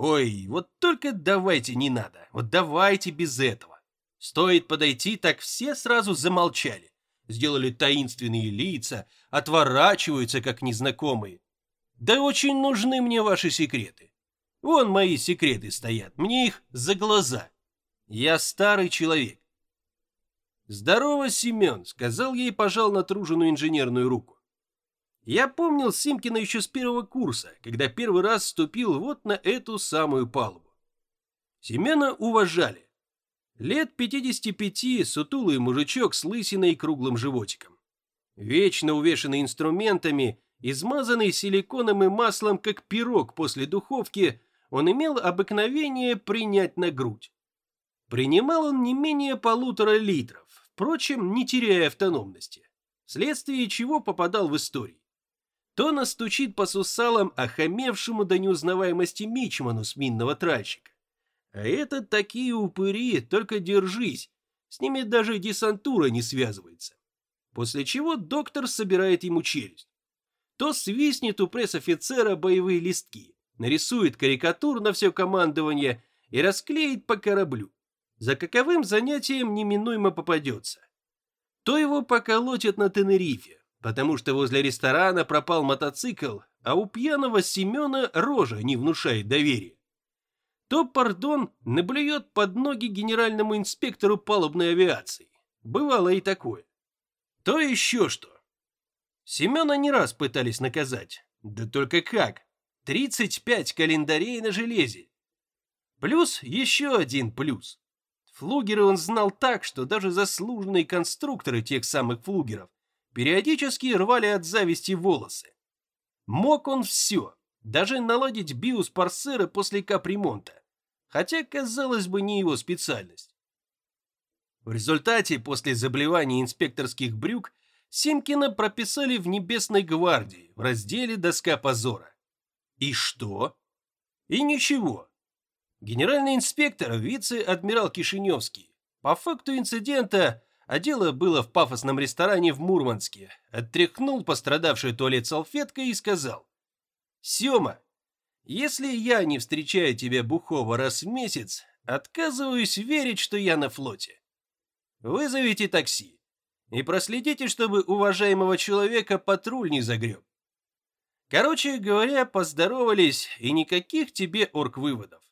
Ой, вот только давайте не надо, вот давайте без этого. Стоит подойти, так все сразу замолчали. Сделали таинственные лица, отворачиваются, как незнакомые. Да очень нужны мне ваши секреты. Вон мои секреты стоят, мне их за глаза. Я старый человек. «Здорово, Семен», — сказал ей, пожал натруженную инженерную руку. Я помнил Симкина еще с первого курса, когда первый раз вступил вот на эту самую палубу. Семена уважали. Лет 55, сутулый мужичок с лысиной и круглым животиком. Вечно увешанный инструментами, измазанный силиконом и маслом, как пирог после духовки, он имел обыкновение принять на грудь. Принимал он не менее полутора литров, впрочем, не теряя автономности, вследствие чего попадал в истории. То настучит по сусалам охамевшему до неузнаваемости мичману с минного тральщика. А это такие упыри, только держись, с ними даже десантура не связывается. После чего доктор собирает ему челюсть. То свистнет у пресс-офицера боевые листки, нарисует карикатур на все командование и расклеит по кораблю. За каковым занятием неминуемо попадется. То его поколотят на Тенерифе, потому что возле ресторана пропал мотоцикл, а у пьяного Семена рожа не внушает доверия. То, пардон, наблюет под ноги генеральному инспектору палубной авиации. Бывало и такое. То еще что. Семена не раз пытались наказать. Да только как? 35 календарей на железе. Плюс еще один плюс. Флугеры он знал так, что даже заслуженные конструкторы тех самых флугеров периодически рвали от зависти волосы. Мог он все, даже наладить биус парсера после капремонта, хотя, казалось бы, не его специальность. В результате, после заблевания инспекторских брюк, Симкина прописали в Небесной гвардии в разделе «Доска позора». И что? И ничего. Генеральный инспектор, вице-адмирал Кишиневский, по факту инцидента, а дело было в пафосном ресторане в Мурманске, оттряхнул пострадавший туалет салфеткой и сказал, «Сема, если я не встречаю тебя бухого раз в месяц, отказываюсь верить, что я на флоте. Вызовите такси и проследите, чтобы уважаемого человека патруль не загреб. Короче говоря, поздоровались, и никаких тебе орг-выводов.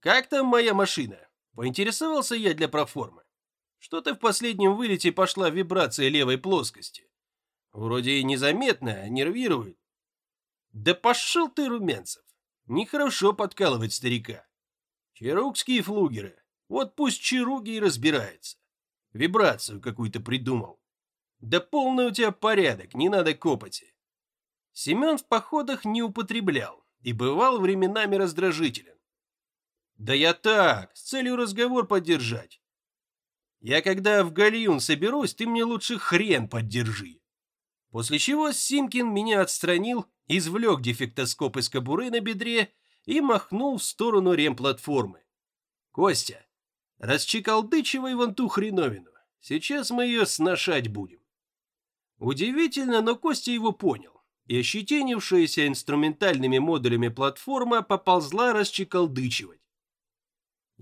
Как там моя машина? Поинтересовался я для проформы. Что-то в последнем вылете пошла вибрация левой плоскости. Вроде и незаметно, а нервирует. Да пошел ты, Румянцев. Нехорошо подкалывать старика. Чарукские флугеры. Вот пусть Чаруги и разбирается. Вибрацию какую-то придумал. Да полный у тебя порядок, не надо копоти. Семен в походах не употреблял и бывал временами раздражителен. Да я так, с целью разговор поддержать. Я когда в гальюн соберусь, ты мне лучше хрен поддержи. После чего Симкин меня отстранил, извлек дефектоскоп из кобуры на бедре и махнул в сторону ремплатформы. Костя, Расчекалдычивай вон ту хреновину. Сейчас мы ее сношать будем. Удивительно, но Костя его понял, и ощетинившаяся инструментальными модулями платформа поползла расчекалдычивать.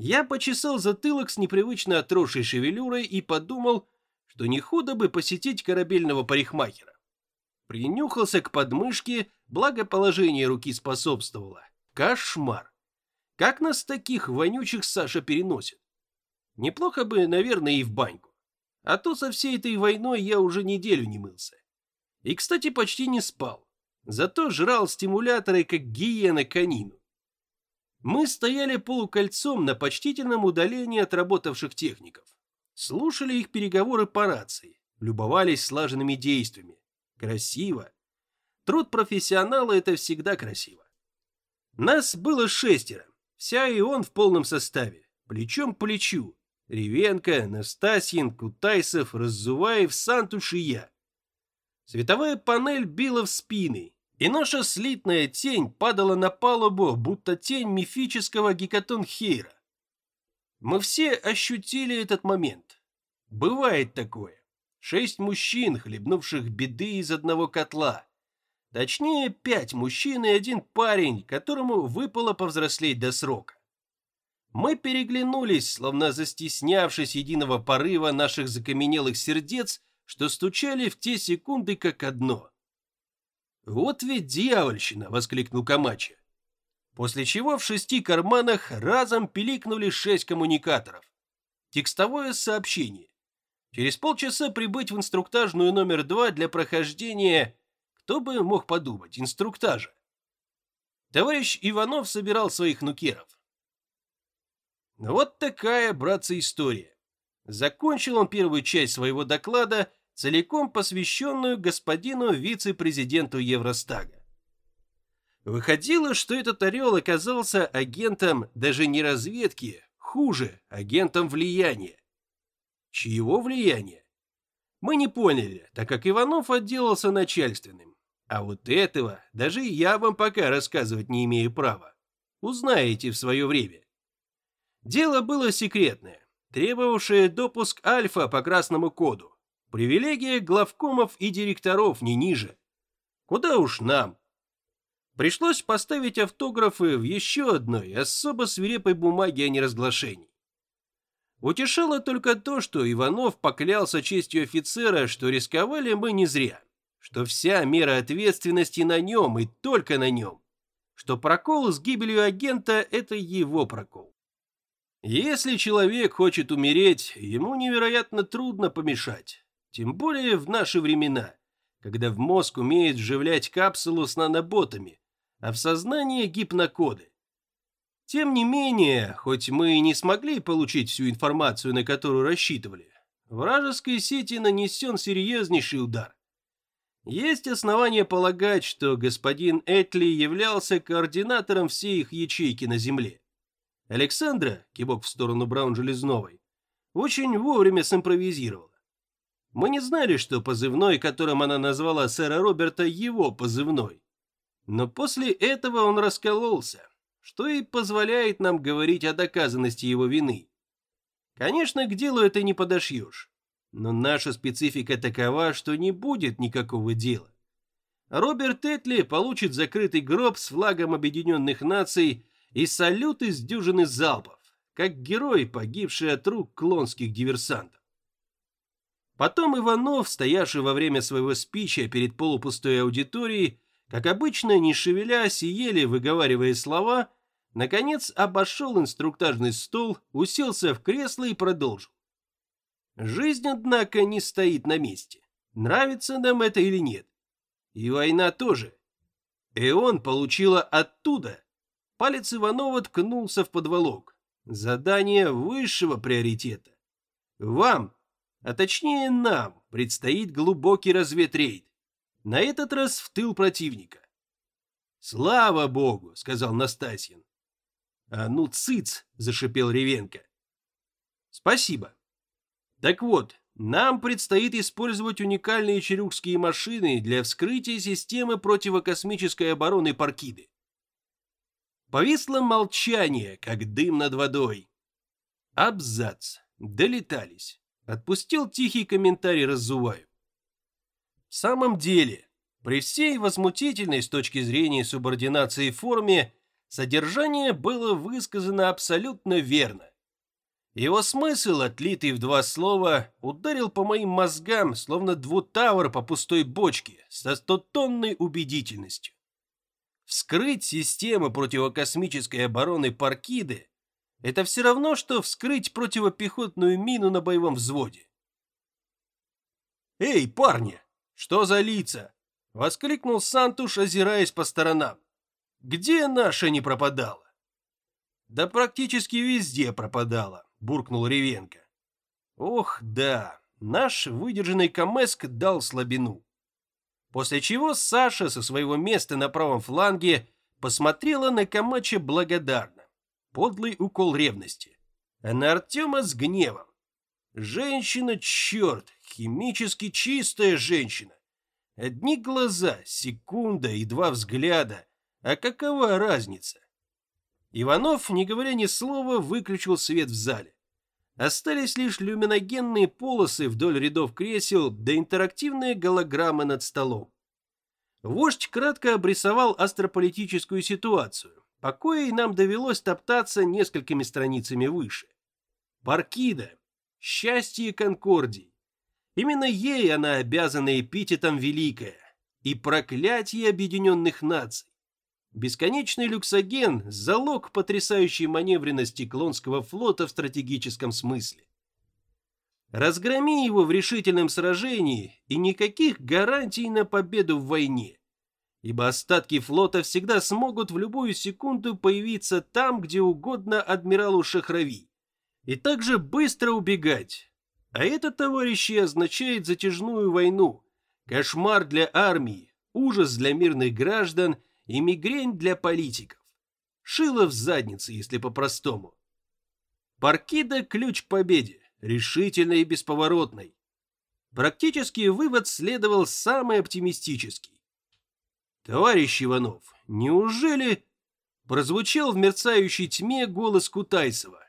Я почесал затылок с непривычно отросшей шевелюрой и подумал, что не худо бы посетить корабельного парикмахера. Принюхался к подмышке, благо положение руки способствовало. Кошмар! Как нас таких вонючих Саша переносит? Неплохо бы, наверное, и в баньку. А то со всей этой войной я уже неделю не мылся. И, кстати, почти не спал. Зато жрал стимуляторы, как гиена конину. Мы стояли полукольцом на почтительном удалении от работавших техников. Слушали их переговоры по рации, любовались слаженными действиями. Красиво. Труд профессионала – это всегда красиво. Нас было шестеро, вся и он в полном составе, плечом к плечу, Ревенко, Настасьин, Кутайсов, Раззуваев, Сантуш и я. Световая панель била в спины, и наша слитная тень падала на палубу, будто тень мифического гекатонхейра. Мы все ощутили этот момент. Бывает такое. Шесть мужчин, хлебнувших беды из одного котла. Точнее, пять мужчин и один парень, которому выпало повзрослеть до срока. Мы переглянулись, словно застеснявшись единого порыва наших закаменелых сердец, что стучали в те секунды как одно. «Вот ведь дьявольщина!» — воскликнул Камачи. После чего в шести карманах разом пиликнули шесть коммуникаторов. Текстовое сообщение. Через полчаса прибыть в инструктажную номер два для прохождения... Кто бы мог подумать, инструктажа. Товарищ Иванов собирал своих нукеров. Вот такая, братцы, история. Закончил он первую часть своего доклада, целиком посвященную господину вице-президенту Евростага. Выходило, что этот орел оказался агентом даже не разведки, хуже, агентом влияния. Чьего влияния? Мы не поняли, так как Иванов отделался начальственным. А вот этого даже я вам пока рассказывать не имею права. Узнаете в свое время. Дело было секретное, требовавшее допуск Альфа по красному коду. Привилегия главкомов и директоров не ниже. Куда уж нам? Пришлось поставить автографы в еще одной особо свирепой бумаге о неразглашении. Утешало только то, что Иванов поклялся честью офицера, что рисковали мы не зря, что вся мера ответственности на нем и только на нем, что прокол с гибелью агента – это его прокол. Если человек хочет умереть, ему невероятно трудно помешать. Тем более в наши времена, когда в мозг умеет вживлять капсулу с наноботами, а в сознание гипнокоды. Тем не менее, хоть мы и не смогли получить всю информацию, на которую рассчитывали, вражеской сети нанесен серьезнейший удар. Есть основания полагать, что господин Этли являлся координатором всей их ячейки на Земле. Александра, кивок в сторону Браун-Железновой, очень вовремя симпровизировала. Мы не знали, что позывной, которым она назвала сэра Роберта, его позывной. Но после этого он раскололся, что и позволяет нам говорить о доказанности его вины. Конечно, к делу это не подошьешь, но наша специфика такова, что не будет никакого дела. Роберт Этли получит закрытый гроб с флагом Объединенных Наций и салют из дюжины залпов, как герой, погибший от рук клонских диверсантов. Потом Иванов, стоявший во время своего спича перед полупустой аудиторией, как обычно, не шевелясь и еле выговаривая слова, наконец обошел инструктажный стол, уселся в кресло и продолжил. Жизнь, однако, не стоит на месте. Нравится нам это или нет. И война тоже. И он получила оттуда Палец Иванова ткнулся в подволок. Задание высшего приоритета. Вам, а точнее нам, предстоит глубокий разведрейд. На этот раз в тыл противника. «Слава богу!» — сказал Настасьин. «А ну, цыц!» — зашипел Ревенко. «Спасибо. Так вот, нам предстоит использовать уникальные черюкские машины для вскрытия системы противокосмической обороны Паркиды. Повисло молчание, как дым над водой. Абзац. Долетались. Отпустил тихий комментарий разуваю. В самом деле, при всей возмутительной с точки зрения субординации форме, содержание было высказано абсолютно верно. Его смысл, отлитый в два слова, ударил по моим мозгам, словно двутавр по пустой бочке, со стотонной убедительностью. Вскрыть систему противокосмической обороны Паркиды – это все равно, что вскрыть противопехотную мину на боевом взводе. «Эй, парни, что за лица?» – воскликнул Сантуш, озираясь по сторонам. «Где наша не пропадала?» «Да практически везде пропадала», – буркнул Ревенко. «Ох, да, наш выдержанный Камеск дал слабину». После чего Саша со своего места на правом фланге посмотрела на Камача благодарно. Подлый укол ревности. А на Артема с гневом. Женщина, черт, химически чистая женщина. Одни глаза, секунда и два взгляда. А какова разница? Иванов, не говоря ни слова, выключил свет в зале. Остались лишь люминогенные полосы вдоль рядов кресел да интерактивные голограммы над столом. Вождь кратко обрисовал астрополитическую ситуацию, по коей нам довелось топтаться несколькими страницами выше. Паркида. Счастье Конкордии. Именно ей она обязана эпитетом «Великая» и проклятие объединенных наций. Бесконечный люксоген – залог потрясающей маневренности Клонского флота в стратегическом смысле. Разгроми его в решительном сражении, и никаких гарантий на победу в войне. Ибо остатки флота всегда смогут в любую секунду появиться там, где угодно адмиралу Шахрави, и также быстро убегать. А это, товарищи, означает затяжную войну, кошмар для армии, ужас для мирных граждан и мигрень для политиков. Шило в заднице, если по-простому. Паркида – ключ к победе решительной и бесповоротной. Практический вывод следовал самый оптимистический. «Товарищ Иванов, неужели...» Прозвучал в мерцающей тьме голос Кутайсова.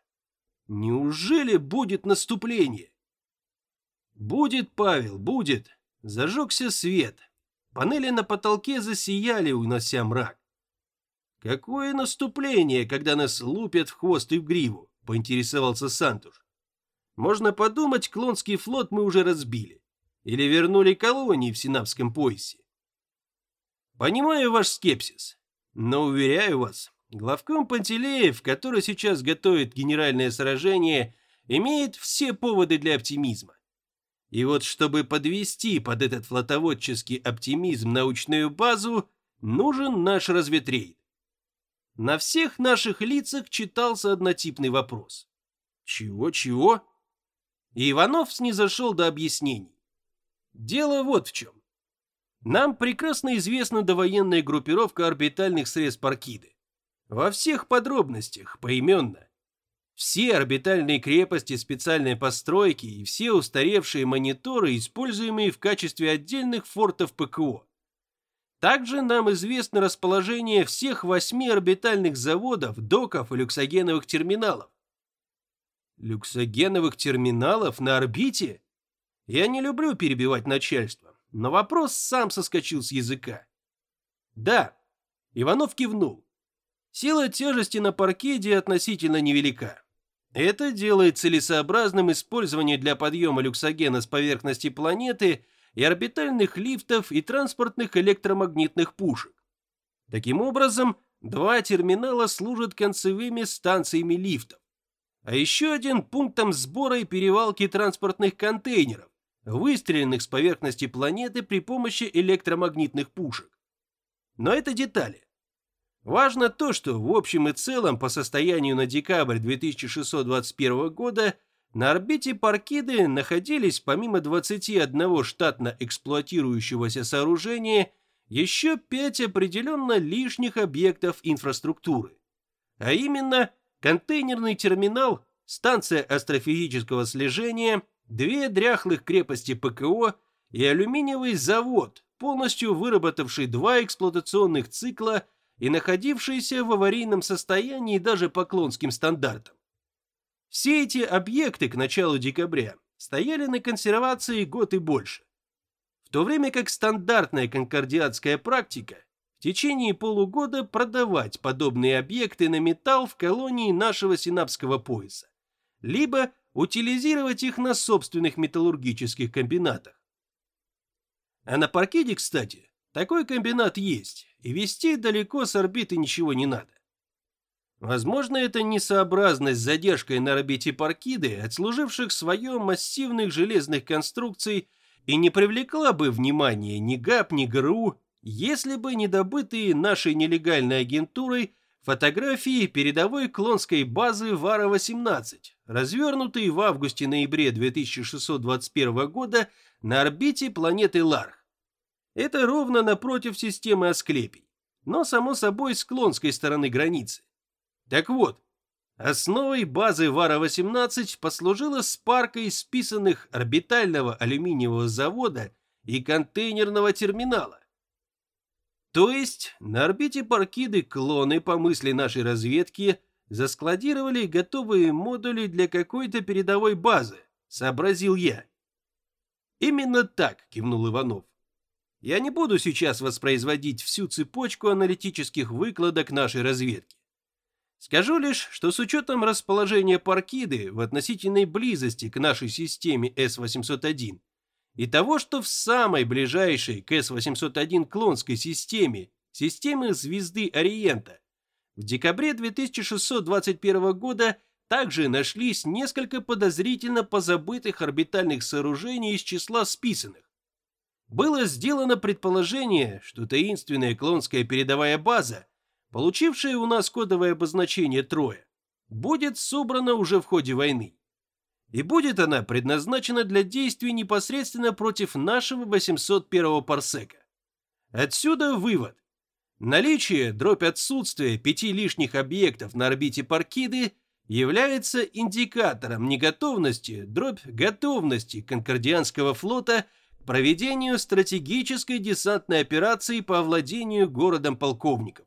«Неужели будет наступление?» «Будет, Павел, будет!» Зажегся свет. Панели на потолке засияли, унося мрак. «Какое наступление, когда нас лупят в хвост и в гриву?» — поинтересовался Сантуш. Можно подумать, Клонский флот мы уже разбили. Или вернули колонии в Синапском поясе. Понимаю ваш скепсис, но уверяю вас, главком Пантелеев, который сейчас готовит генеральное сражение, имеет все поводы для оптимизма. И вот чтобы подвести под этот флотоводческий оптимизм научную базу, нужен наш разведрейд. На всех наших лицах читался однотипный вопрос. Чего-чего? И Иванов снизошел до объяснений. Дело вот в чем. Нам прекрасно известна довоенная группировка орбитальных средств Паркиды. Во всех подробностях, поименно. Все орбитальные крепости специальной постройки и все устаревшие мониторы, используемые в качестве отдельных фортов ПКО. Также нам известно расположение всех восьми орбитальных заводов, доков и люксогеновых терминалов. Люксогеновых терминалов на орбите? Я не люблю перебивать начальство, но вопрос сам соскочил с языка. Да, Иванов кивнул. Сила тяжести на паркеде относительно невелика. Это делает целесообразным использование для подъема люксогена с поверхности планеты и орбитальных лифтов и транспортных электромагнитных пушек. Таким образом, два терминала служат концевыми станциями лифтов а еще один пунктом сбора и перевалки транспортных контейнеров, выстреленных с поверхности планеты при помощи электромагнитных пушек. Но это детали. Важно то, что в общем и целом по состоянию на декабрь 2621 года на орбите Паркиды находились помимо 21 штатно эксплуатирующегося сооружения еще пять определенно лишних объектов инфраструктуры, а именно контейнерный терминал, станция астрофизического слежения, две дряхлых крепости ПКО и алюминиевый завод, полностью выработавший два эксплуатационных цикла и находившийся в аварийном состоянии даже по клонским стандартам. Все эти объекты к началу декабря стояли на консервации год и больше. В то время как стандартная конкордиатская практика в течение полугода продавать подобные объекты на металл в колонии нашего синапского пояса, либо утилизировать их на собственных металлургических комбинатах. А на Паркиде, кстати, такой комбинат есть, и вести далеко с орбиты ничего не надо. Возможно, это несообразность с задержкой на орбите Паркиды, отслуживших свое массивных железных конструкций, и не привлекла бы внимания ни ГАП, ни ГРУ, если бы не добытые нашей нелегальной агентурой фотографии передовой клонской базы Вара-18, развернутые в августе-ноябре 2621 года на орбите планеты Ларх. Это ровно напротив системы Асклепий, но само собой с клонской стороны границы. Так вот, основой базы Вара-18 послужила спарка из списанных орбитального алюминиевого завода и контейнерного терминала, то есть на орбите Паркиды клоны, по мысли нашей разведки, заскладировали готовые модули для какой-то передовой базы, сообразил я. Именно так, кивнул Иванов. Я не буду сейчас воспроизводить всю цепочку аналитических выкладок нашей разведки. Скажу лишь, что с учетом расположения Паркиды в относительной близости к нашей системе С-801 и того, что в самой ближайшей к С-801 клонской системе, системе звезды Ориента, в декабре 2621 года также нашлись несколько подозрительно позабытых орбитальных сооружений из числа списанных. Было сделано предположение, что таинственная клонская передовая база, получившая у нас кодовое обозначение «Трое», будет собрана уже в ходе войны. И будет она предназначена для действий непосредственно против нашего 801-го парсека. Отсюда вывод. Наличие, дробь отсутствия пяти лишних объектов на орбите Паркиды является индикатором неготовности, дробь готовности Конкордианского флота к проведению стратегической десантной операции по овладению городом полковников.